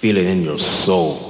feel it in your soul.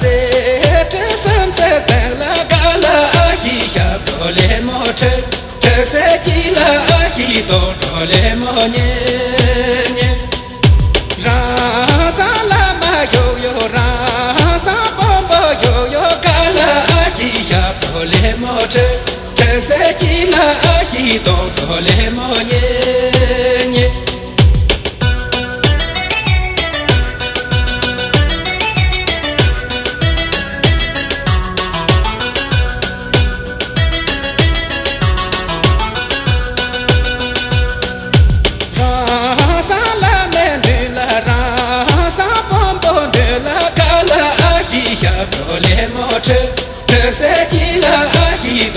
ਸേതു ਸൈതു